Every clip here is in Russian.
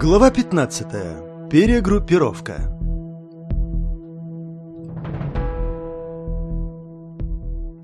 Глава 15. Перегруппировка.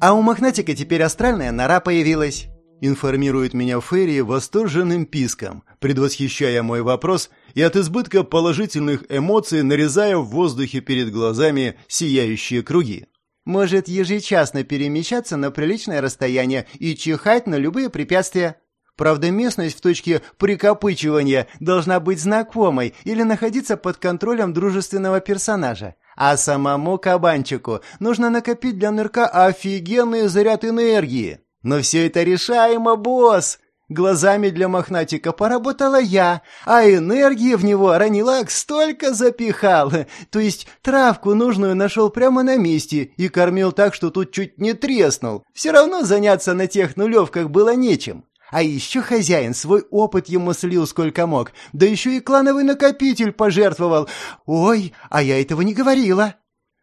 А у Мохнатика теперь астральная нора появилась. Информирует меня Ферри восторженным писком, предвосхищая мой вопрос и от избытка положительных эмоций нарезая в воздухе перед глазами сияющие круги. Может ежечасно перемещаться на приличное расстояние и чихать на любые препятствия. Правда, местность в точке прикопычивания должна быть знакомой или находиться под контролем дружественного персонажа. А самому кабанчику нужно накопить для нырка офигенный заряд энергии. Но все это решаемо, босс! Глазами для мохнатика поработала я, а энергии в него Ранилак столько запихал. То есть травку нужную нашел прямо на месте и кормил так, что тут чуть не треснул. Все равно заняться на тех нулевках было нечем. А еще хозяин свой опыт ему слил сколько мог, да еще и клановый накопитель пожертвовал. Ой, а я этого не говорила.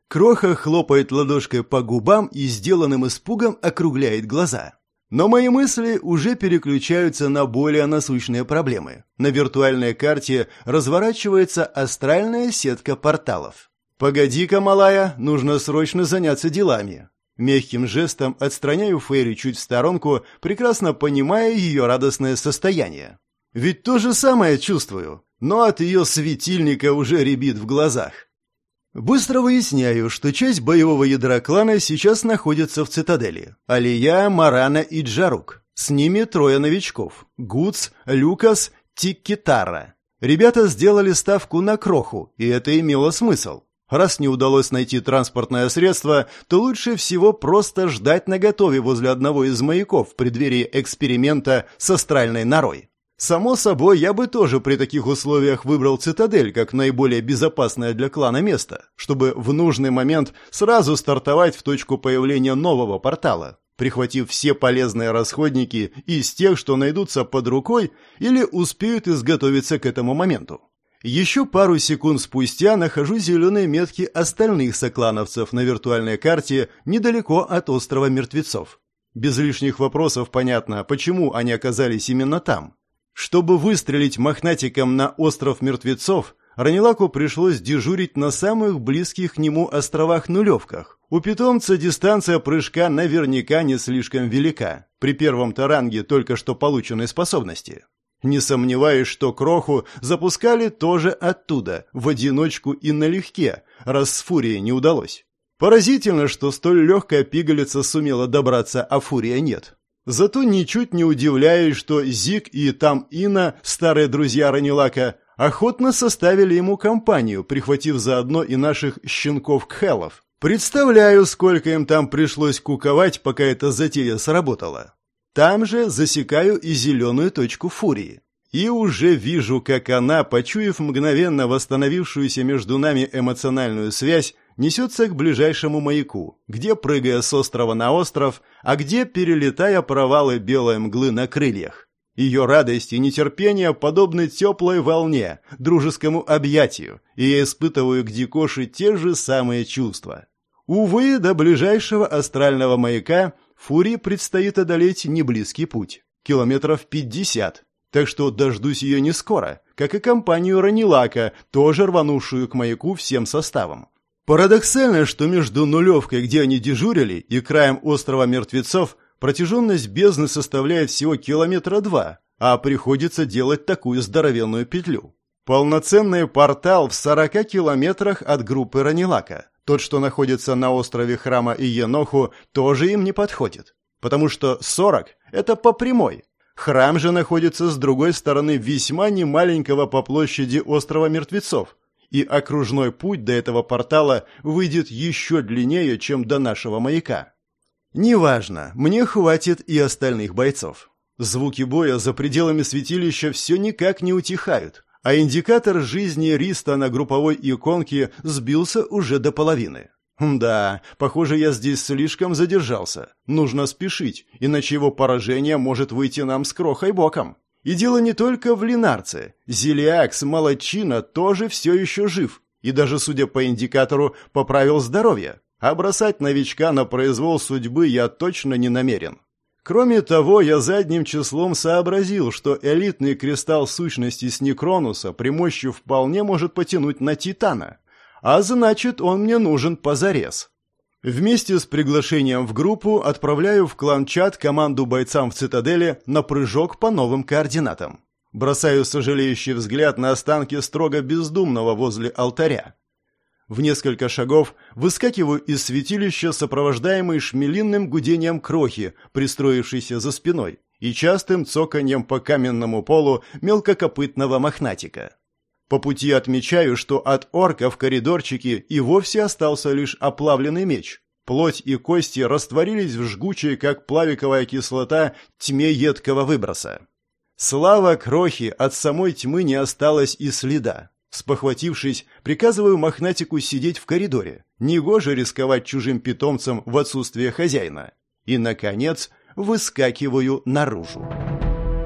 Кроха хлопает ладошкой по губам и сделанным испугом округляет глаза. Но мои мысли уже переключаются на более насущные проблемы. На виртуальной карте разворачивается астральная сетка порталов. «Погоди-ка, малая, нужно срочно заняться делами. Мягким жестом отстраняю Фейри чуть в сторонку, прекрасно понимая ее радостное состояние. Ведь то же самое чувствую, но от ее светильника уже рябит в глазах. Быстро выясняю, что часть боевого ядра клана сейчас находится в цитадели. Алия, Марана и Джарук. С ними трое новичков. Гуц, Люкас, Тиккитара. Ребята сделали ставку на кроху, и это имело смысл. Раз не удалось найти транспортное средство, то лучше всего просто ждать наготове возле одного из маяков в преддверии эксперимента с астральной норой. Само собой, я бы тоже при таких условиях выбрал цитадель как наиболее безопасное для клана место, чтобы в нужный момент сразу стартовать в точку появления нового портала, прихватив все полезные расходники из тех, что найдутся под рукой или успеют изготовиться к этому моменту. Еще пару секунд спустя нахожу зеленые метки остальных соклановцев на виртуальной карте недалеко от острова мертвецов. Без лишних вопросов понятно, почему они оказались именно там. Чтобы выстрелить мохнатиком на остров мертвецов, Ранилаку пришлось дежурить на самых близких к нему островах-нулевках. У питомца дистанция прыжка наверняка не слишком велика, при первом таранге только что полученной способности. Не сомневаюсь, что Кроху запускали тоже оттуда, в одиночку и налегке, раз с Фурией не удалось. Поразительно, что столь легкая пигалица сумела добраться, а Фурия нет. Зато ничуть не удивляюсь, что Зик и там Ина, старые друзья Ранилака, охотно составили ему компанию, прихватив заодно и наших щенков-кхелов. Представляю, сколько им там пришлось куковать, пока эта затея сработала. Там же засекаю и зеленую точку фурии. И уже вижу, как она, почуяв мгновенно восстановившуюся между нами эмоциональную связь, несется к ближайшему маяку, где прыгая с острова на остров, а где перелетая провалы белой мглы на крыльях. Ее радость и нетерпение подобны теплой волне, дружескому объятию, и я испытываю к Дикоши те же самые чувства. Увы, до ближайшего астрального маяка Фурии предстоит одолеть неблизкий путь, километров пятьдесят, так что дождусь ее не скоро, как и компанию Ранилака, тоже рванувшую к маяку всем составом. Парадоксально, что между нулевкой, где они дежурили, и краем острова мертвецов протяженность бездны составляет всего километра два, а приходится делать такую здоровенную петлю. Полноценный портал в 40 километрах от группы Ранилака. Тот, что находится на острове Храма и Еноху, тоже им не подходит. Потому что 40 – это по прямой. Храм же находится с другой стороны весьма немаленького по площади острова мертвецов. И окружной путь до этого портала выйдет еще длиннее, чем до нашего маяка. Неважно, мне хватит и остальных бойцов. Звуки боя за пределами святилища все никак не утихают, а индикатор жизни Риста на групповой иконке сбился уже до половины. Да, похоже, я здесь слишком задержался. Нужно спешить, иначе его поражение может выйти нам с крохой боком. И дело не только в Линарце. Зелиакс Молодчина тоже все еще жив. И даже, судя по индикатору, поправил здоровье. А бросать новичка на произвол судьбы я точно не намерен. Кроме того, я задним числом сообразил, что элитный кристалл сущности с Некронуса при мощи вполне может потянуть на Титана. А значит, он мне нужен позарез. Вместе с приглашением в группу отправляю в клан-чат команду бойцам в цитадели на прыжок по новым координатам. Бросаю сожалеющий взгляд на останки строго бездумного возле алтаря. В несколько шагов выскакиваю из святилища, сопровождаемый шмелинным гудением крохи, пристроившейся за спиной, и частым цоканьем по каменному полу мелкокопытного мохнатика. По пути отмечаю, что от орка в коридорчике и вовсе остался лишь оплавленный меч. Плоть и кости растворились в жгучей, как плавиковая кислота, тьме едкого выброса. Слава крохи, от самой тьмы не осталось и следа. Спохватившись, приказываю мохнатику сидеть в коридоре. Негоже рисковать чужим питомцем в отсутствие хозяина. И, наконец, выскакиваю наружу.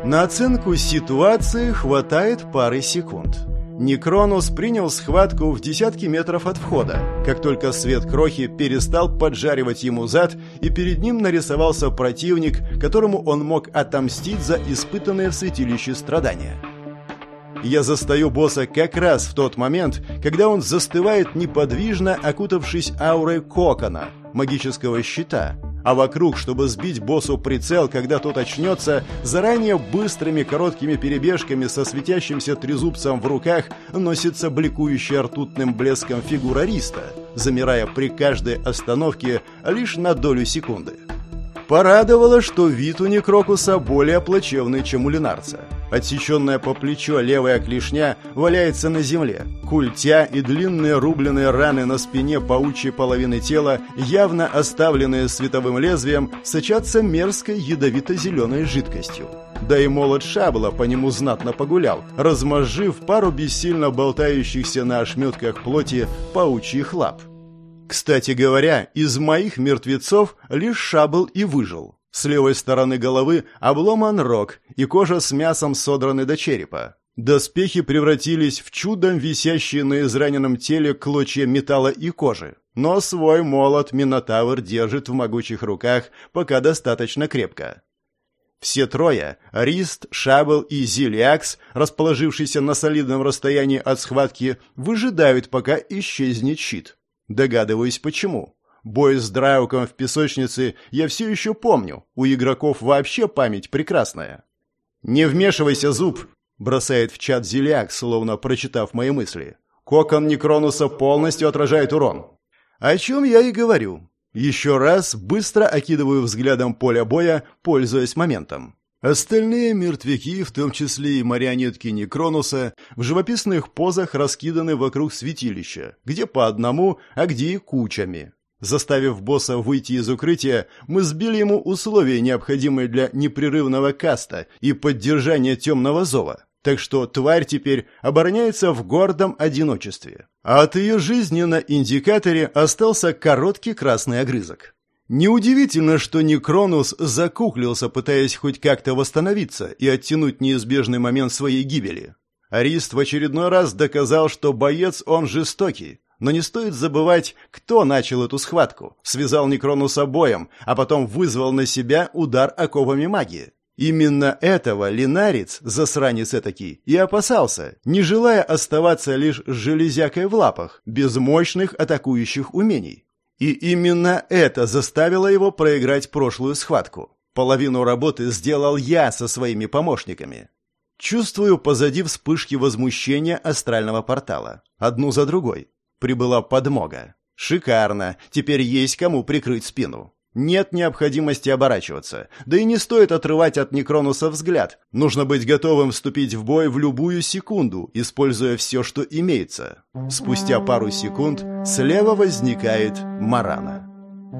На оценку ситуации хватает пары секунд. Некронус принял схватку в десятки метров от входа, как только свет крохи перестал поджаривать ему зад, и перед ним нарисовался противник, которому он мог отомстить за испытанные в святилище страдания. Я застаю босса как раз в тот момент, когда он застывает неподвижно, окутавшись аурой кокона, магического щита, а вокруг, чтобы сбить боссу прицел, когда тот очнется, заранее быстрыми короткими перебежками со светящимся трезубцем в руках носится бликующая ртутным блеском фигура Риста, замирая при каждой остановке лишь на долю секунды. Порадовало, что вид у Некрокуса более плачевный, чем у Ленарца. Отсеченная по плечо левая клешня валяется на земле. Культя и длинные рубленые раны на спине паучьей половины тела, явно оставленные световым лезвием, сочатся мерзкой ядовито-зеленой жидкостью. Да и молот Шабла по нему знатно погулял, размозжив пару бессильно болтающихся на ошметках плоти паучьих лап. Кстати говоря, из моих мертвецов лишь Шабл и выжил. С левой стороны головы обломан рог, и кожа с мясом содраны до черепа. Доспехи превратились в чудом висящие на израненном теле клочья металла и кожи. Но свой молот Минотавр держит в могучих руках пока достаточно крепко. Все трое — Рист, Шабл и Зилиакс, расположившиеся на солидном расстоянии от схватки, выжидают, пока исчезнет щит. Догадываюсь, почему. Бой с Драуком в песочнице я все еще помню. У игроков вообще память прекрасная. «Не вмешивайся, Зуб!» — бросает в чат Зелиак, словно прочитав мои мысли. «Кокон Некронуса полностью отражает урон». О чем я и говорю. Еще раз быстро окидываю взглядом поле боя, пользуясь моментом. Остальные мертвяки, в том числе и марионетки Некронуса, в живописных позах раскиданы вокруг святилища, где по одному, а где и кучами. Заставив босса выйти из укрытия, мы сбили ему условия, необходимые для непрерывного каста и поддержания темного зова. Так что тварь теперь обороняется в гордом одиночестве. А от ее жизни на индикаторе остался короткий красный огрызок. Неудивительно, что Некронус закуклился, пытаясь хоть как-то восстановиться и оттянуть неизбежный момент своей гибели. Арист в очередной раз доказал, что боец он жестокий, но не стоит забывать, кто начал эту схватку, связал Некронуса боем, а потом вызвал на себя удар оковами магии. Именно этого Линарец, засранец этакий, и опасался, не желая оставаться лишь железякой в лапах, без мощных атакующих умений. И именно это заставило его проиграть прошлую схватку. Половину работы сделал я со своими помощниками. Чувствую позади вспышки возмущения астрального портала. Одну за другой. Прибыла подмога. Шикарно. Теперь есть кому прикрыть спину. Нет необходимости оборачиваться. Да и не стоит отрывать от Некронуса взгляд. Нужно быть готовым вступить в бой в любую секунду, используя все, что имеется. Спустя пару секунд слева возникает Марана.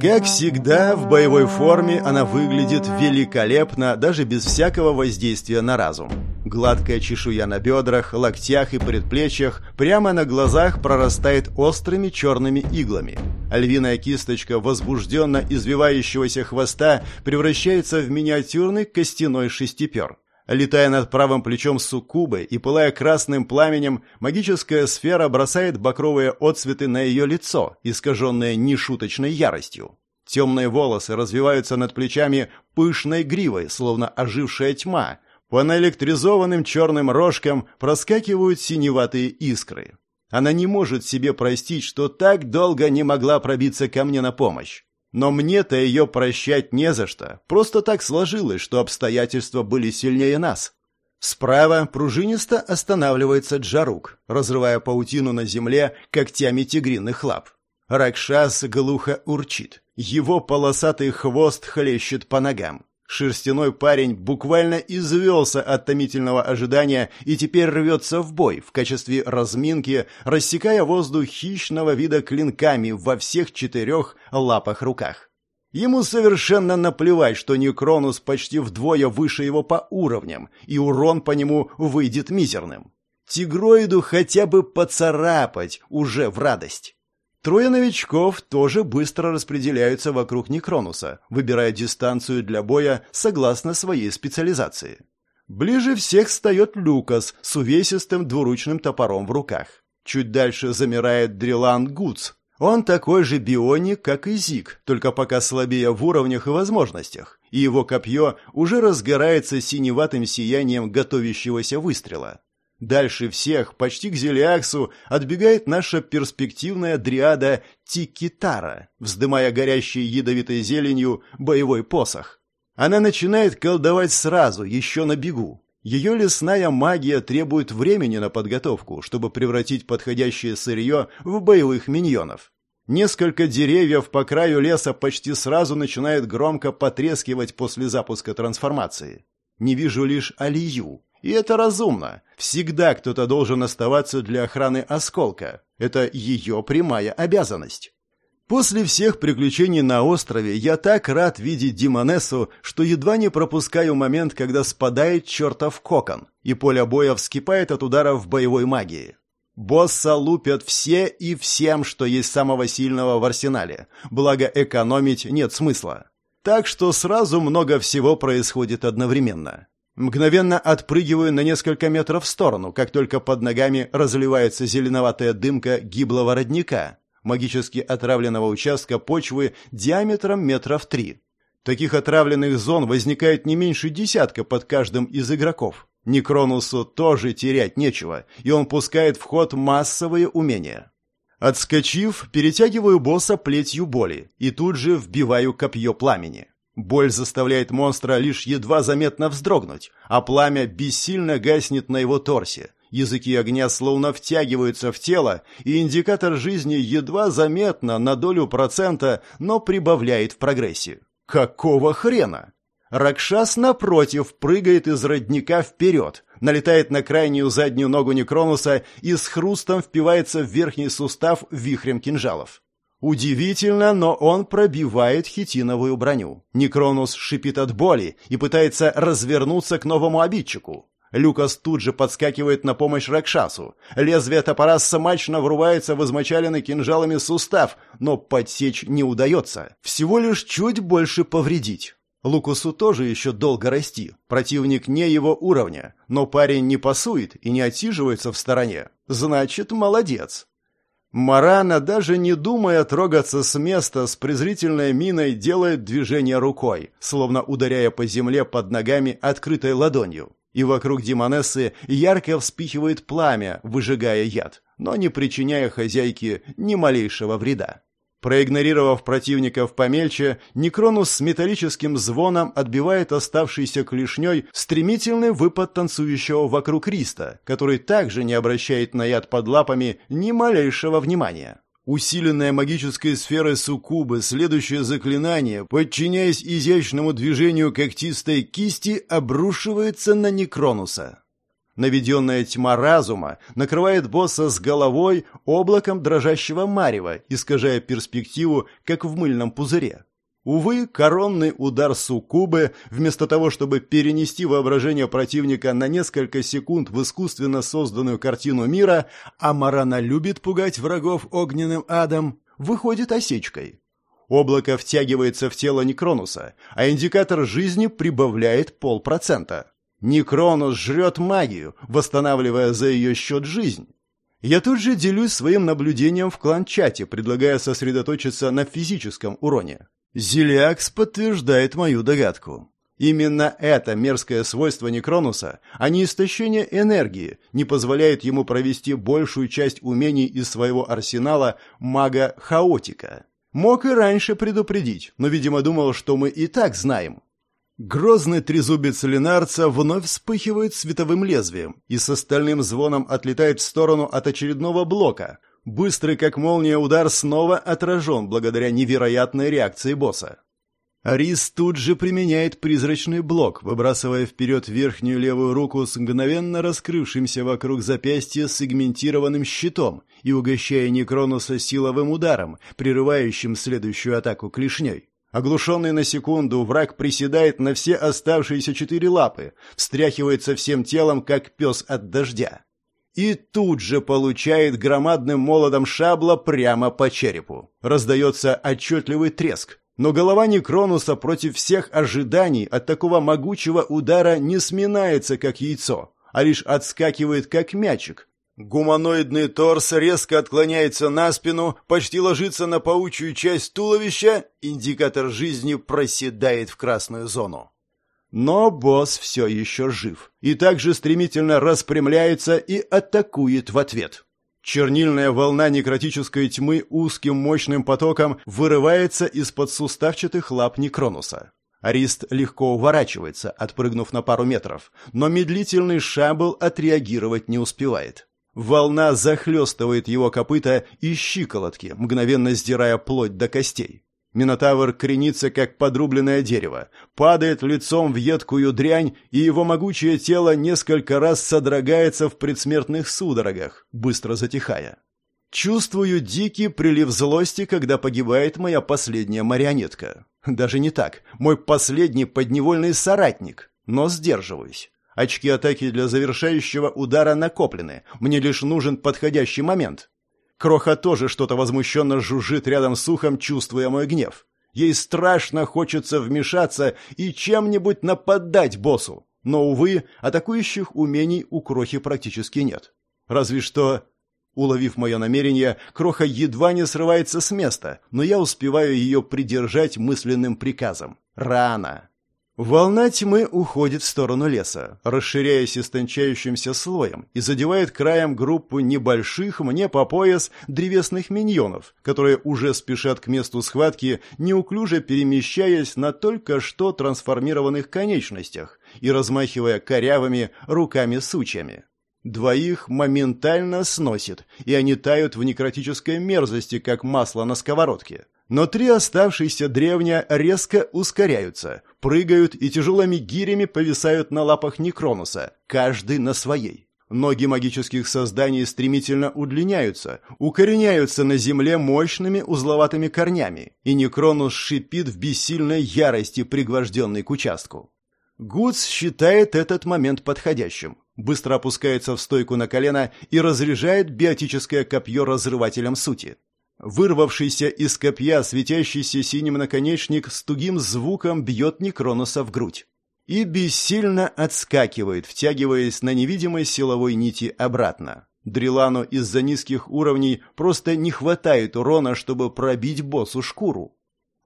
Как всегда, в боевой форме она выглядит великолепно, даже без всякого воздействия на разум. Гладкая чешуя на бедрах, локтях и предплечьях прямо на глазах прорастает острыми черными иглами. Львиная кисточка возбужденно извивающегося хвоста превращается в миниатюрный костяной шестипер. Летая над правым плечом суккубы и пылая красным пламенем, магическая сфера бросает бакровые отцветы на ее лицо, искаженное нешуточной яростью. Темные волосы развиваются над плечами пышной гривой, словно ожившая тьма. По наэлектризованным черным рожкам проскакивают синеватые искры. Она не может себе простить, что так долго не могла пробиться ко мне на помощь. Но мне-то ее прощать не за что. Просто так сложилось, что обстоятельства были сильнее нас. Справа пружинисто останавливается Джарук, разрывая паутину на земле когтями тигриных лап. Ракшас глухо урчит. Его полосатый хвост хлещет по ногам. Шерстяной парень буквально извелся от томительного ожидания и теперь рвется в бой в качестве разминки, рассекая воздух хищного вида клинками во всех четырех лапах-руках. Ему совершенно наплевать, что Некронус почти вдвое выше его по уровням, и урон по нему выйдет мизерным. Тигроиду хотя бы поцарапать уже в радость. Трое новичков тоже быстро распределяются вокруг Некронуса, выбирая дистанцию для боя согласно своей специализации. Ближе всех встает Люкас с увесистым двуручным топором в руках. Чуть дальше замирает Дрилан Гудс, он такой же бионик, как и Зиг, только пока слабее в уровнях и возможностях, и его копье уже разгорается синеватым сиянием готовящегося выстрела. Дальше всех, почти к Зелиаксу, отбегает наша перспективная дриада Тикитара, вздымая горящей ядовитой зеленью боевой посох. Она начинает колдовать сразу, еще на бегу, ее лесная магия требует времени на подготовку, чтобы превратить подходящее сырье в боевых миньонов. Несколько деревьев по краю леса почти сразу начинают громко потрескивать после запуска трансформации. Не вижу лишь Алию. И это разумно. Всегда кто-то должен оставаться для охраны осколка. Это ее прямая обязанность. После всех приключений на острове я так рад видеть Димонесу, что едва не пропускаю момент, когда спадает чертов кокон, и поле боя вскипает от ударов боевой магии. Босса лупят все и всем, что есть самого сильного в арсенале, благо экономить нет смысла. Так что сразу много всего происходит одновременно. Мгновенно отпрыгиваю на несколько метров в сторону, как только под ногами разливается зеленоватая дымка гиблого родника, магически отравленного участка почвы диаметром метров три. Таких отравленных зон возникает не меньше десятка под каждым из игроков. Некронусу тоже терять нечего, и он пускает в ход массовые умения. Отскочив, перетягиваю босса плетью боли и тут же вбиваю копье пламени. Боль заставляет монстра лишь едва заметно вздрогнуть, а пламя бессильно гаснет на его торсе. Языки огня словно втягиваются в тело, и индикатор жизни едва заметно на долю процента, но прибавляет в прогрессе. Какого хрена? Ракшас, напротив, прыгает из родника вперед, налетает на крайнюю заднюю ногу Некронуса и с хрустом впивается в верхний сустав вихрем кинжалов. Удивительно, но он пробивает хитиновую броню. Некронус шипит от боли и пытается развернуться к новому обидчику. Люкас тут же подскакивает на помощь Ракшасу. Лезвие топора смачно врывается в измочаленный кинжалами сустав, но подсечь не удается. Всего лишь чуть больше повредить. Лукусу тоже еще долго расти. Противник не его уровня, но парень не пасует и не отсиживается в стороне. Значит, молодец. Марана, даже не думая трогаться с места, с презрительной миной делает движение рукой, словно ударяя по земле под ногами открытой ладонью и вокруг Димонессы ярко вспихивает пламя, выжигая яд, но не причиняя хозяйке ни малейшего вреда. Проигнорировав противников помельче, Некронус с металлическим звоном отбивает оставшийся клешней стремительный выпад танцующего вокруг Риста, который также не обращает на яд под лапами ни малейшего внимания. Усиленная магической сферой суккубы, следующее заклинание, подчиняясь изящному движению когтистой кисти, обрушивается на Некронуса. Наведенная тьма разума накрывает босса с головой облаком дрожащего марева, искажая перспективу, как в мыльном пузыре. Увы, коронный удар суккубы, вместо того, чтобы перенести воображение противника на несколько секунд в искусственно созданную картину мира, а Марана любит пугать врагов огненным адом, выходит осечкой. Облако втягивается в тело Некронуса, а индикатор жизни прибавляет полпроцента. Некронус жрет магию, восстанавливая за ее счет жизнь. Я тут же делюсь своим наблюдением в клан-чате, предлагая сосредоточиться на физическом уроне. Зелиакс подтверждает мою догадку. Именно это мерзкое свойство Некронуса, а не истощение энергии, не позволяет ему провести большую часть умений из своего арсенала мага-хаотика. Мог и раньше предупредить, но, видимо, думал, что мы и так знаем. Грозный трезубец Ленарца вновь вспыхивает световым лезвием и с остальным звоном отлетает в сторону от очередного блока. Быстрый, как молния, удар снова отражен благодаря невероятной реакции босса. Арис тут же применяет призрачный блок, выбрасывая вперед верхнюю левую руку с мгновенно раскрывшимся вокруг запястья сегментированным щитом и угощая Некронуса силовым ударом, прерывающим следующую атаку клешней. Оглушенный на секунду, враг приседает на все оставшиеся четыре лапы, встряхивается всем телом, как пес от дождя. И тут же получает громадным молотом шабла прямо по черепу. Раздается отчетливый треск, но голова Некронуса против всех ожиданий от такого могучего удара не сминается, как яйцо, а лишь отскакивает, как мячик, Гуманоидный торс резко отклоняется на спину, почти ложится на паучью часть туловища, индикатор жизни проседает в красную зону. Но босс все еще жив и также стремительно распрямляется и атакует в ответ. Чернильная волна некротической тьмы узким мощным потоком вырывается из-под суставчатых лап Некронуса. Арист легко уворачивается, отпрыгнув на пару метров, но медлительный шабл отреагировать не успевает. Волна захлестывает его копыта и щиколотки, мгновенно сдирая плоть до костей. Минотавр кренится, как подрубленное дерево, падает лицом в едкую дрянь, и его могучее тело несколько раз содрогается в предсмертных судорогах, быстро затихая. Чувствую дикий прилив злости, когда погибает моя последняя марионетка. Даже не так, мой последний подневольный соратник, но сдерживаюсь. Очки атаки для завершающего удара накоплены. Мне лишь нужен подходящий момент. Кроха тоже что-то возмущенно жужжит рядом с ухом, чувствуя мой гнев. Ей страшно хочется вмешаться и чем-нибудь нападать боссу. Но, увы, атакующих умений у Крохи практически нет. Разве что... Уловив мое намерение, Кроха едва не срывается с места, но я успеваю ее придержать мысленным приказом. Рано. Волна тьмы уходит в сторону леса, расширяясь истончающимся слоем, и задевает краем группу небольших, мне по пояс, древесных миньонов, которые уже спешат к месту схватки, неуклюже перемещаясь на только что трансформированных конечностях и размахивая корявыми руками-сучьями. Двоих моментально сносит, и они тают в некротической мерзости, как масло на сковородке. Но три оставшиеся древня резко ускоряются, прыгают и тяжелыми гирями повисают на лапах Некронуса, каждый на своей. Ноги магических созданий стремительно удлиняются, укореняются на земле мощными узловатыми корнями, и Некронус шипит в бессильной ярости, пригвожденный к участку. Гудс считает этот момент подходящим, быстро опускается в стойку на колено и разряжает биотическое копье разрывателем сути. Вырвавшийся из копья светящийся синим наконечник с тугим звуком бьет Некроноса в грудь и бессильно отскакивает, втягиваясь на невидимой силовой нити обратно. Дрилану из-за низких уровней просто не хватает урона, чтобы пробить боссу шкуру.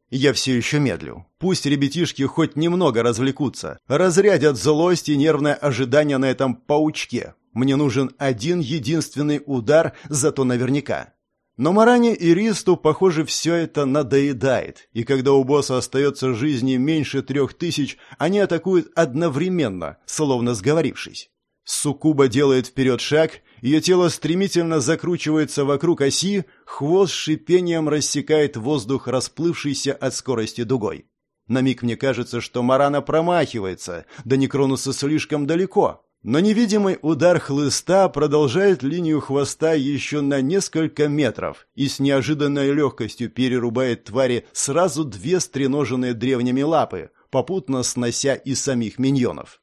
Я все еще медлю. Пусть ребятишки хоть немного развлекутся, разрядят злость и нервное ожидание на этом паучке. Мне нужен один единственный удар, зато наверняка. Но Маране и Ристу, похоже, все это надоедает, и когда у босса остается жизни меньше трех тысяч, они атакуют одновременно, словно сговорившись. Сукуба делает вперед шаг, ее тело стремительно закручивается вокруг оси, хвост шипением рассекает воздух, расплывшийся от скорости дугой. На миг мне кажется, что Марана промахивается, да Некронуса слишком далеко, но невидимый удар хлыста продолжает линию хвоста еще на несколько метров и с неожиданной легкостью перерубает твари сразу две стреноженные древними лапы, попутно снося и самих миньонов.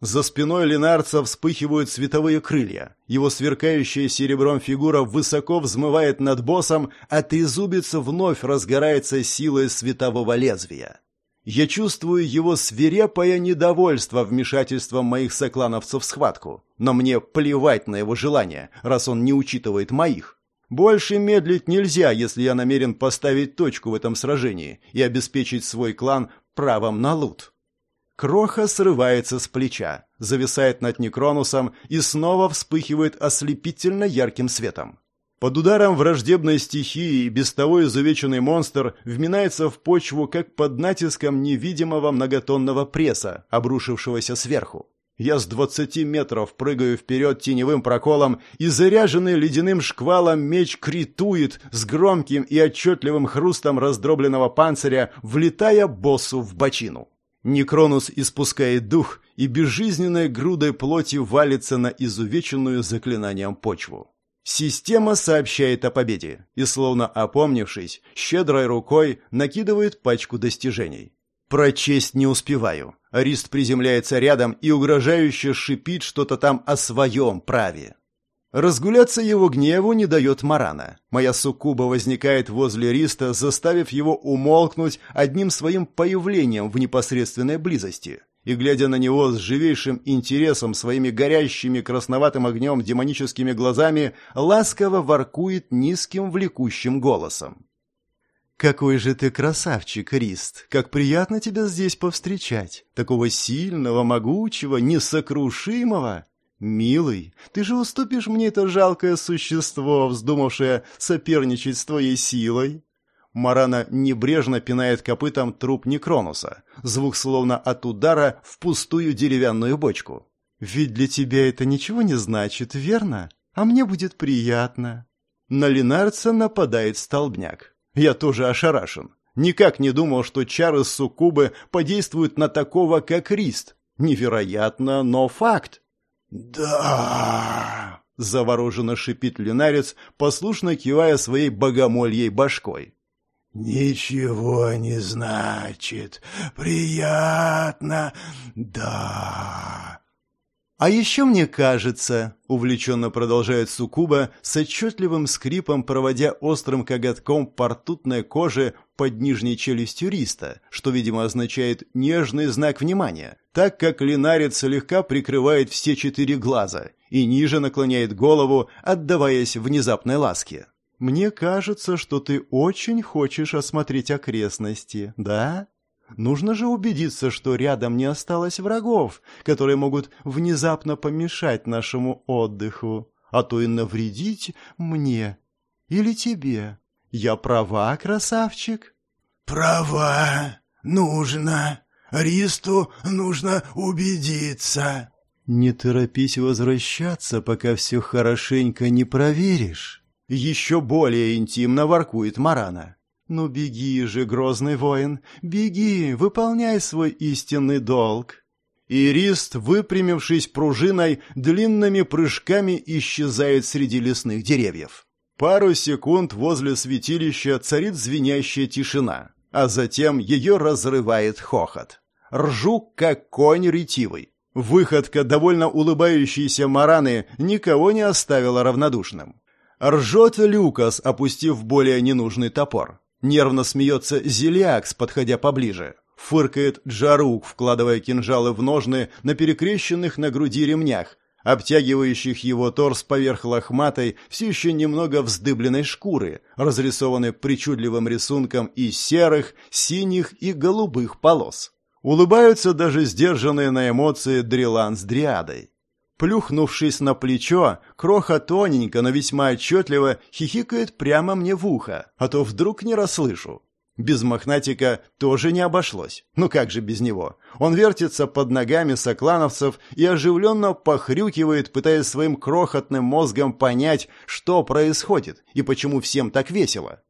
За спиной Ленарца вспыхивают световые крылья. Его сверкающая серебром фигура высоко взмывает над боссом, а трезубец вновь разгорается силой светового лезвия. Я чувствую его свирепое недовольство вмешательством моих соклановцев в схватку, но мне плевать на его желание, раз он не учитывает моих. Больше медлить нельзя, если я намерен поставить точку в этом сражении и обеспечить свой клан правом на лут. Кроха срывается с плеча, зависает над Некронусом и снова вспыхивает ослепительно ярким светом. Под ударом враждебной стихии без того изувеченный монстр вминается в почву, как под натиском невидимого многотонного пресса, обрушившегося сверху. Я с двадцати метров прыгаю вперед теневым проколом, и заряженный ледяным шквалом меч критует с громким и отчетливым хрустом раздробленного панциря, влетая боссу в бочину. Некронус испускает дух и безжизненной грудой плоти валится на изувеченную заклинанием почву. Система сообщает о победе и, словно опомнившись, щедрой рукой накидывает пачку достижений. Прочесть не успеваю. Арист приземляется рядом и угрожающе шипит что-то там о своем праве. Разгуляться его гневу не дает Марана. Моя суккуба возникает возле Риста, заставив его умолкнуть одним своим появлением в непосредственной близости и, глядя на него с живейшим интересом своими горящими красноватым огнем демоническими глазами, ласково воркует низким влекущим голосом. «Какой же ты красавчик, Рист! Как приятно тебя здесь повстречать! Такого сильного, могучего, несокрушимого!» «Милый, ты же уступишь мне это жалкое существо, вздумавшее соперничать с твоей силой?» Марана небрежно пинает копытом труп Некронуса. Звук словно от удара в пустую деревянную бочку. «Ведь для тебя это ничего не значит, верно? А мне будет приятно». На Ленарца нападает столбняк. Я тоже ошарашен. Никак не думал, что чары суккубы подействуют на такого, как Рист. Невероятно, но факт. «Да!» — завороженно шипит Ленарец, послушно кивая своей богомольей башкой. «Ничего не значит. Приятно. Да». «А еще мне кажется», — увлеченно продолжает Сукуба, с отчетливым скрипом проводя острым коготком по ртутной коже под нижней челюстью риста, что, видимо, означает «нежный знак внимания», так как линарец слегка прикрывает все четыре глаза и ниже наклоняет голову, отдаваясь внезапной ласке. Мне кажется, что ты очень хочешь осмотреть окрестности, да? Нужно же убедиться, что рядом не осталось врагов, которые могут внезапно помешать нашему отдыху, а то и навредить мне или тебе. Я права, красавчик? Права. Нужно. Ристу нужно убедиться. Не торопись возвращаться, пока все хорошенько не проверишь. Еще более интимно воркует Марана. «Ну беги же, грозный воин, беги, выполняй свой истинный долг». Ирист, выпрямившись пружиной, длинными прыжками исчезает среди лесных деревьев. Пару секунд возле святилища царит звенящая тишина, а затем ее разрывает хохот. Ржу, как конь ретивый. Выходка довольно улыбающейся Мараны никого не оставила равнодушным. Ржет Люкас, опустив более ненужный топор. Нервно смеется Зелиакс, подходя поближе. Фыркает Джарук, вкладывая кинжалы в ножны на перекрещенных на груди ремнях, обтягивающих его торс поверх лохматой, все еще немного вздыбленной шкуры, разрисованной причудливым рисунком из серых, синих и голубых полос. Улыбаются даже сдержанные на эмоции Дрилан с Дриадой. Плюхнувшись на плечо, Кроха тоненько, но весьма отчетливо хихикает прямо мне в ухо, а то вдруг не расслышу. Без мохнатика тоже не обошлось. Ну как же без него? Он вертится под ногами соклановцев и оживленно похрюкивает, пытаясь своим крохотным мозгом понять, что происходит и почему всем так весело.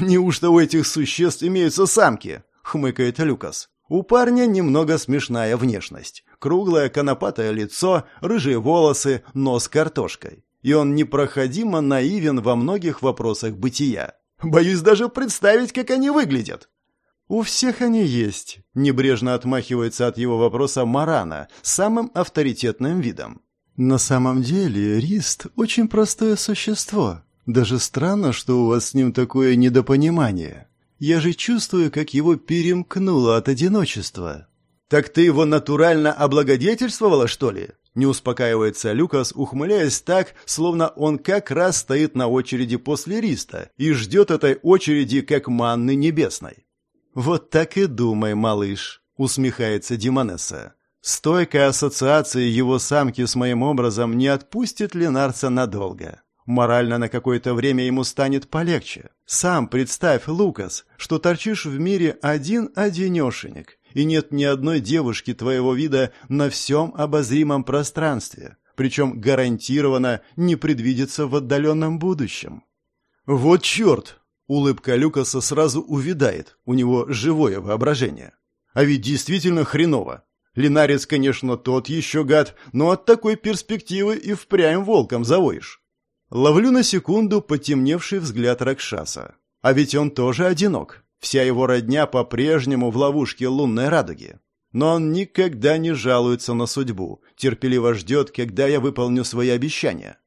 «Неужто у этих существ имеются самки?» — хмыкает Люкас. У парня немного смешная внешность. Круглое конопатое лицо, рыжие волосы, нос картошкой. И он непроходимо наивен во многих вопросах бытия. Боюсь даже представить, как они выглядят. «У всех они есть», — небрежно отмахивается от его вопроса Марана самым авторитетным видом. «На самом деле Рист — очень простое существо. Даже странно, что у вас с ним такое недопонимание. Я же чувствую, как его перемкнуло от одиночества. Так ты его натурально облагодетельствовала, что ли? Не успокаивается Люкас, ухмыляясь так, словно он как раз стоит на очереди после Риста и ждет этой очереди как манны небесной. «Вот так и думай, малыш», — усмехается Димонесса. «Стойкая ассоциация его самки с моим образом не отпустит Ленарца надолго. Морально на какое-то время ему станет полегче. Сам представь, Лукас, что торчишь в мире один-одинешенек, и нет ни одной девушки твоего вида на всем обозримом пространстве, причем гарантированно не предвидится в отдаленном будущем. Вот черт! Улыбка Люкаса сразу увядает, у него живое воображение. А ведь действительно хреново. Линарец, конечно, тот еще гад, но от такой перспективы и впрямь волком завоишь. Ловлю на секунду потемневший взгляд Ракшаса. А ведь он тоже одинок. Вся его родня по-прежнему в ловушке лунной радуги. Но он никогда не жалуется на судьбу, терпеливо ждет, когда я выполню свои обещания.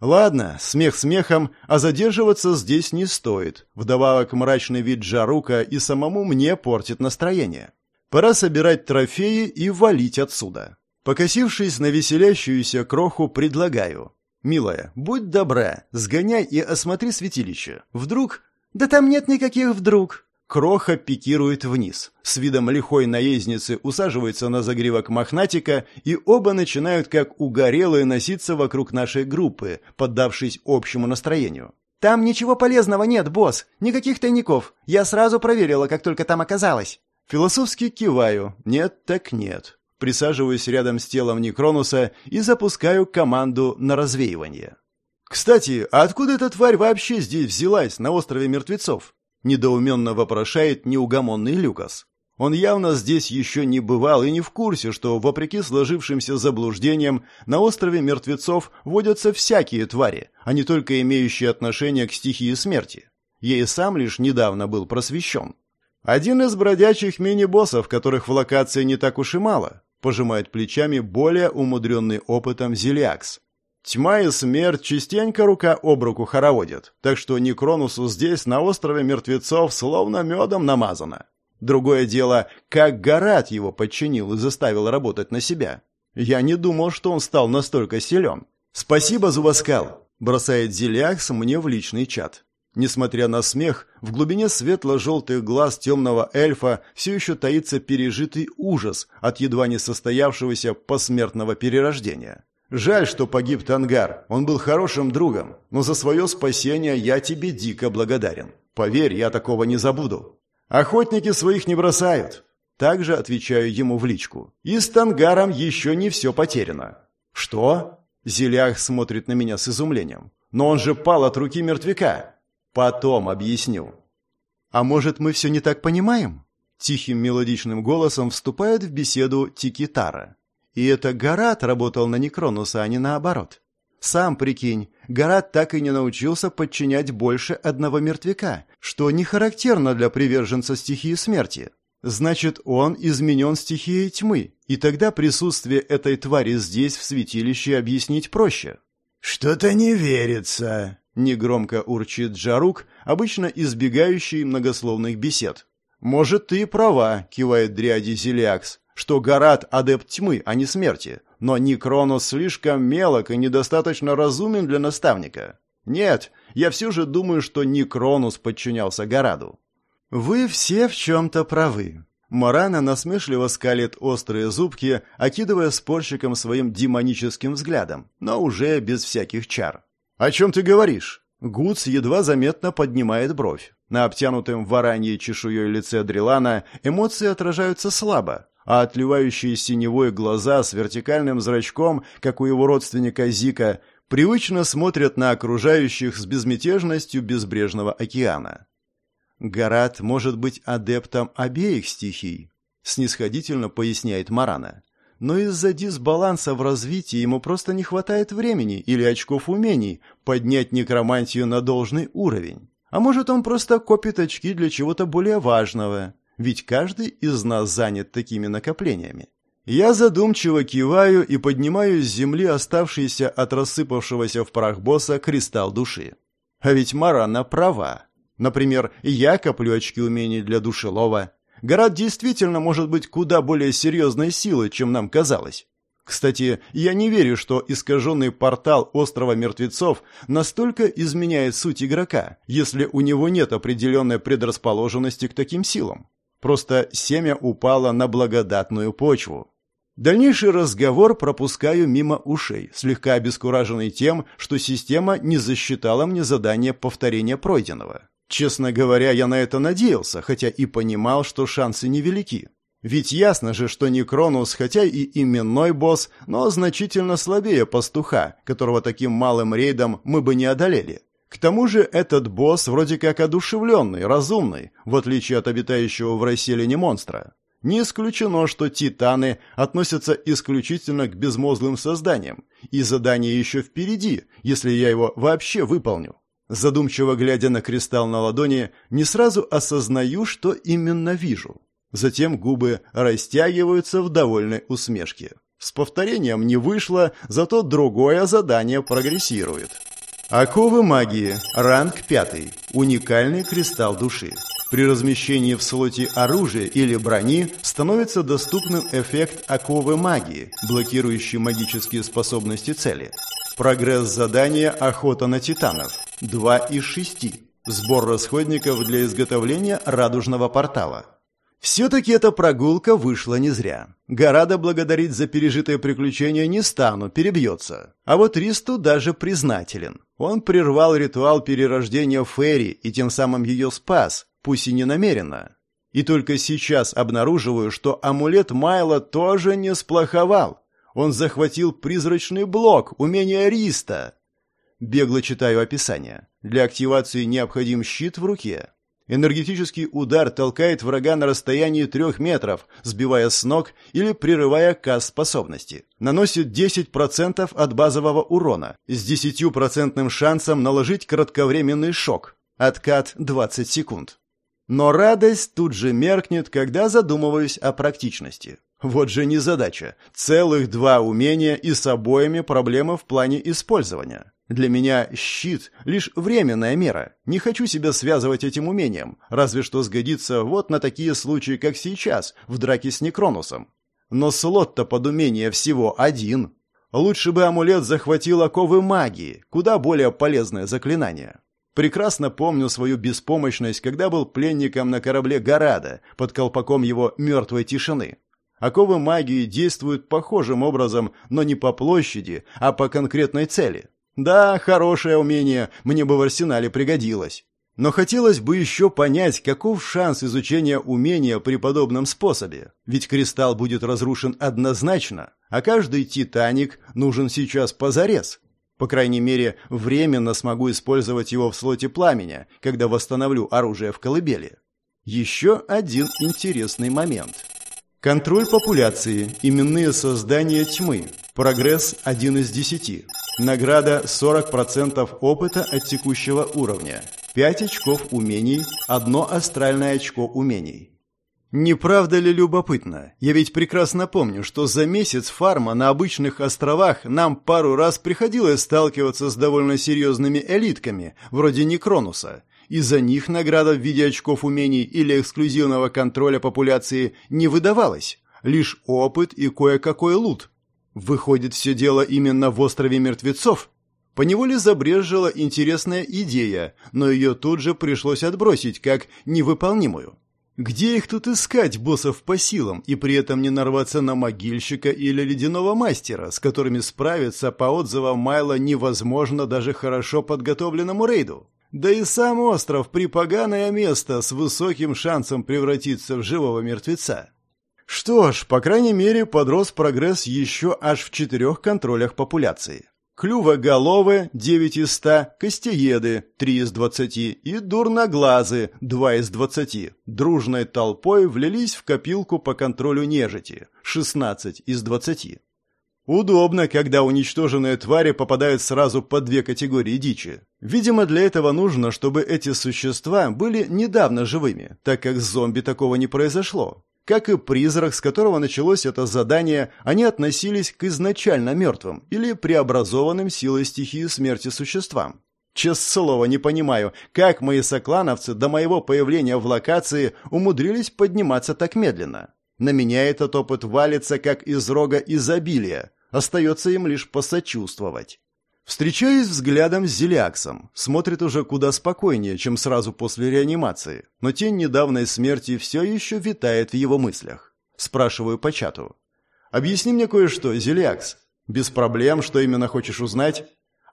Ладно, смех смехом, а задерживаться здесь не стоит. Вдобавок мрачный вид Джарука и самому мне портит настроение. Пора собирать трофеи и валить отсюда. Покосившись на веселящуюся кроху, предлагаю. «Милая, будь добра, сгоняй и осмотри святилище. Вдруг...» «Да там нет никаких вдруг», Кроха пикирует вниз. С видом лихой наездницы усаживается на загривок мохнатика, и оба начинают как угорелые носиться вокруг нашей группы, поддавшись общему настроению. «Там ничего полезного нет, босс. Никаких тайников. Я сразу проверила, как только там оказалось». Философски киваю. Нет так нет. Присаживаюсь рядом с телом Некронуса и запускаю команду на развеивание. «Кстати, а откуда эта тварь вообще здесь взялась, на острове мертвецов?» Недоуменно вопрошает неугомонный Люкас. Он явно здесь еще не бывал и не в курсе, что, вопреки сложившимся заблуждениям, на острове мертвецов водятся всякие твари, а не только имеющие отношение к стихии смерти. Я сам лишь недавно был просвещен. Один из бродячих мини-боссов, которых в локации не так уж и мало, пожимает плечами более умудренный опытом Зелиакс. Тьма и смерть частенько рука об руку хороводят, так что Некронусу здесь, на острове мертвецов, словно медом намазано. Другое дело, как Гарат его подчинил и заставил работать на себя. Я не думал, что он стал настолько силен. «Спасибо, Зубаскал!» – бросает Зелиакс мне в личный чат. Несмотря на смех, в глубине светло-желтых глаз темного эльфа все еще таится пережитый ужас от едва не состоявшегося посмертного перерождения. Жаль, что погиб Тангар. Он был хорошим другом, но за свое спасение я тебе дико благодарен. Поверь, я такого не забуду. Охотники своих не бросают. Также отвечаю ему в личку. И с Тангаром еще не все потеряно. Что? Зелях смотрит на меня с изумлением. Но он же пал от руки мертвяка. Потом объясню. А может, мы все не так понимаем? Тихим мелодичным голосом вступает в беседу Тикитара. И это Гарат работал на Некронуса, а не наоборот. Сам прикинь, Гарат так и не научился подчинять больше одного мертвяка, что не характерно для приверженца стихии смерти. Значит, он изменен стихией тьмы, и тогда присутствие этой твари здесь, в святилище, объяснить проще. «Что-то не верится», — негромко урчит Джарук, обычно избегающий многословных бесед. «Может, ты права», — кивает Дриади Зелиакс что Гарат – адепт тьмы, а не смерти. Но Никронос слишком мелок и недостаточно разумен для наставника. Нет, я все же думаю, что Никронус подчинялся Гораду. Вы все в чем-то правы. Морана насмешливо скалит острые зубки, окидывая спорщиком своим демоническим взглядом, но уже без всяких чар. «О чем ты говоришь?» Гуц едва заметно поднимает бровь. На обтянутом вараньей чешуей лице Дрилана эмоции отражаются слабо, а отливающие синевой глаза с вертикальным зрачком, как у его родственника Зика, привычно смотрят на окружающих с безмятежностью безбрежного океана. «Гарат может быть адептом обеих стихий», — снисходительно поясняет Марана. «Но из-за дисбаланса в развитии ему просто не хватает времени или очков умений поднять некромантию на должный уровень. А может, он просто копит очки для чего-то более важного, ведь каждый из нас занят такими накоплениями. Я задумчиво киваю и поднимаю с земли оставшийся от рассыпавшегося в прах босса кристалл души. А ведь Марана права. Например, я коплю очки умений для душелова. Город действительно может быть куда более серьезной силой, чем нам казалось. Кстати, я не верю, что искаженный портал острова мертвецов настолько изменяет суть игрока, если у него нет определенной предрасположенности к таким силам. Просто семя упало на благодатную почву. Дальнейший разговор пропускаю мимо ушей, слегка обескураженный тем, что система не засчитала мне задание повторения пройденного. Честно говоря, я на это надеялся, хотя и понимал, что шансы невелики. Ведь ясно же, что Некронус, хотя и именной босс, но значительно слабее пастуха, которого таким малым рейдом мы бы не одолели. К тому же этот босс вроде как одушевленный, разумный, в отличие от обитающего в расселине монстра. Не исключено, что титаны относятся исключительно к безмозглым созданиям, и задание еще впереди, если я его вообще выполню. Задумчиво глядя на кристалл на ладони, не сразу осознаю, что именно вижу. Затем губы растягиваются в довольной усмешке. С повторением не вышло, зато другое задание прогрессирует. Оковы магии. Ранг пятый. Уникальный кристалл души. При размещении в слоте оружия или брони становится доступным эффект оковы магии, блокирующий магические способности цели. Прогресс задания «Охота на титанов». 2 из 6. Сбор расходников для изготовления радужного портала. Все-таки эта прогулка вышла не зря. Горада благодарить за пережитое приключение не стану, перебьется. А вот Ристу даже признателен. Он прервал ритуал перерождения Ферри и тем самым ее спас, пусть и не намеренно. И только сейчас обнаруживаю, что амулет Майла тоже не сплоховал. Он захватил призрачный блок, умение Риста. Бегло читаю описание. Для активации необходим щит в руке. Энергетический удар толкает врага на расстоянии трех метров, сбивая с ног или прерывая каст способности. Наносит 10% от базового урона, с 10% шансом наложить кратковременный шок. Откат 20 секунд. Но радость тут же меркнет, когда задумываюсь о практичности. Вот же незадача. Целых два умения и с обоими проблемы в плане использования. Для меня щит — лишь временная мера. Не хочу себя связывать этим умением, разве что сгодится вот на такие случаи, как сейчас, в драке с Некронусом. Но слот-то под умение всего один. Лучше бы амулет захватил оковы магии, куда более полезное заклинание. Прекрасно помню свою беспомощность, когда был пленником на корабле Горада под колпаком его мертвой тишины. Оковы магии действуют похожим образом, но не по площади, а по конкретной цели. Да, хорошее умение, мне бы в арсенале пригодилось. Но хотелось бы еще понять, каков шанс изучения умения при подобном способе. Ведь кристалл будет разрушен однозначно, а каждый титаник нужен сейчас позарез. По крайней мере, временно смогу использовать его в слоте пламени, когда восстановлю оружие в колыбели. Еще один интересный момент. Контроль популяции. Именные создания тьмы. Прогресс 1 из 10. Награда 40% опыта от текущего уровня. 5 очков умений, 1 астральное очко умений. Не правда ли любопытно? Я ведь прекрасно помню, что за месяц фарма на обычных островах нам пару раз приходилось сталкиваться с довольно серьезными элитками, вроде Некронуса. И за них награда в виде очков умений или эксклюзивного контроля популяции не выдавалась. Лишь опыт и кое-какой лут – Выходит, все дело именно в острове мертвецов? Поневоле забрежжила интересная идея, но ее тут же пришлось отбросить как невыполнимую. Где их тут искать, боссов по силам, и при этом не нарваться на могильщика или ледяного мастера, с которыми справиться по отзывам Майла невозможно даже хорошо подготовленному рейду? Да и сам остров – припоганое место с высоким шансом превратиться в живого мертвеца. Что ж, по крайней мере, подрос прогресс еще аж в четырех контролях популяции. Клювоголовы – 9 из 100, костееды – 3 из 20 и дурноглазы – 2 из 20. Дружной толпой влились в копилку по контролю нежити – 16 из 20. Удобно, когда уничтоженные твари попадают сразу по две категории дичи. Видимо, для этого нужно, чтобы эти существа были недавно живыми, так как с зомби такого не произошло. Как и призрак, с которого началось это задание, они относились к изначально мертвым или преобразованным силой стихии смерти существам. Честное слово, не понимаю, как мои соклановцы до моего появления в локации умудрились подниматься так медленно. На меня этот опыт валится, как из рога изобилия. Остается им лишь посочувствовать. Встречаюсь взглядом с Зелиаксом. Смотрит уже куда спокойнее, чем сразу после реанимации. Но тень недавней смерти все еще витает в его мыслях. Спрашиваю по чату. «Объясни мне кое-что, Зелиакс. Без проблем, что именно хочешь узнать?»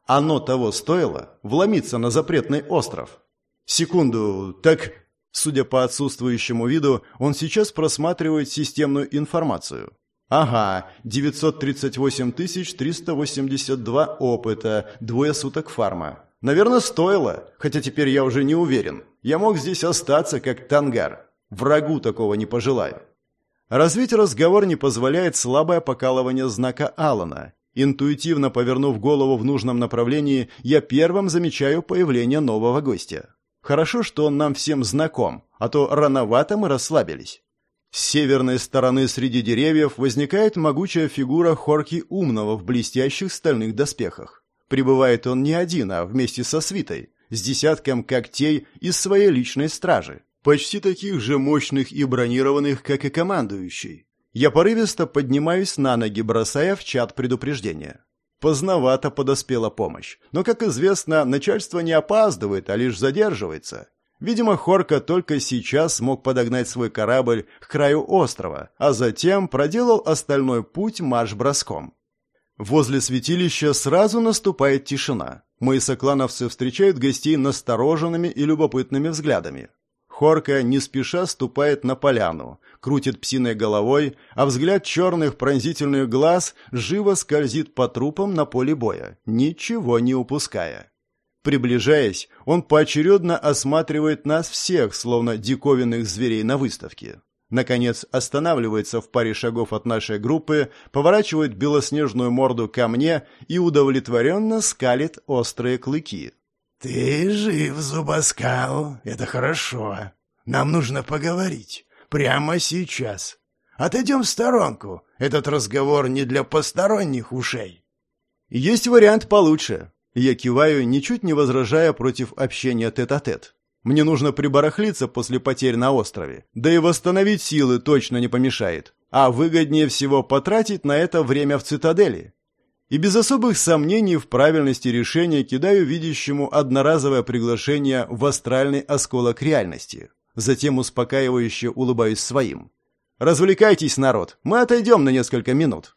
«Оно того стоило? Вломиться на запретный остров?» «Секунду, так...» Судя по отсутствующему виду, он сейчас просматривает системную информацию. Ага, 938 382 опыта, двое суток фарма. Наверное, стоило, хотя теперь я уже не уверен. Я мог здесь остаться, как тангар. Врагу такого не пожелаю. Развить разговор не позволяет слабое покалывание знака Алана. Интуитивно повернув голову в нужном направлении, я первым замечаю появление нового гостя. Хорошо, что он нам всем знаком, а то рановато мы расслабились. С северной стороны среди деревьев возникает могучая фигура Хорки Умного в блестящих стальных доспехах. Прибывает он не один, а вместе со свитой, с десятком когтей из своей личной стражи, почти таких же мощных и бронированных, как и командующий. Я порывисто поднимаюсь на ноги, бросая в чат предупреждения. Поздновато подоспела помощь. Но, как известно, начальство не опаздывает, а лишь задерживается. Видимо, Хорка только сейчас смог подогнать свой корабль к краю острова, а затем проделал остальной путь марш-броском. Возле святилища сразу наступает тишина. Мои соклановцы встречают гостей настороженными и любопытными взглядами. Хорка не спеша ступает на поляну, крутит псиной головой, а взгляд черных пронзительных глаз живо скользит по трупам на поле боя, ничего не упуская. Приближаясь, он поочередно осматривает нас всех, словно диковинных зверей на выставке. Наконец останавливается в паре шагов от нашей группы, поворачивает белоснежную морду ко мне и удовлетворенно скалит острые клыки. «Ты жив, Зубаскал, это хорошо. Нам нужно поговорить. Прямо сейчас. Отойдем в сторонку. Этот разговор не для посторонних ушей». «Есть вариант получше. Я киваю, ничуть не возражая против общения тет-а-тет. -тет. Мне нужно прибарахлиться после потерь на острове. Да и восстановить силы точно не помешает. А выгоднее всего потратить на это время в цитадели. И без особых сомнений в правильности решения кидаю видящему одноразовое приглашение в астральный осколок реальности. Затем успокаивающе улыбаюсь своим. «Развлекайтесь, народ, мы отойдем на несколько минут».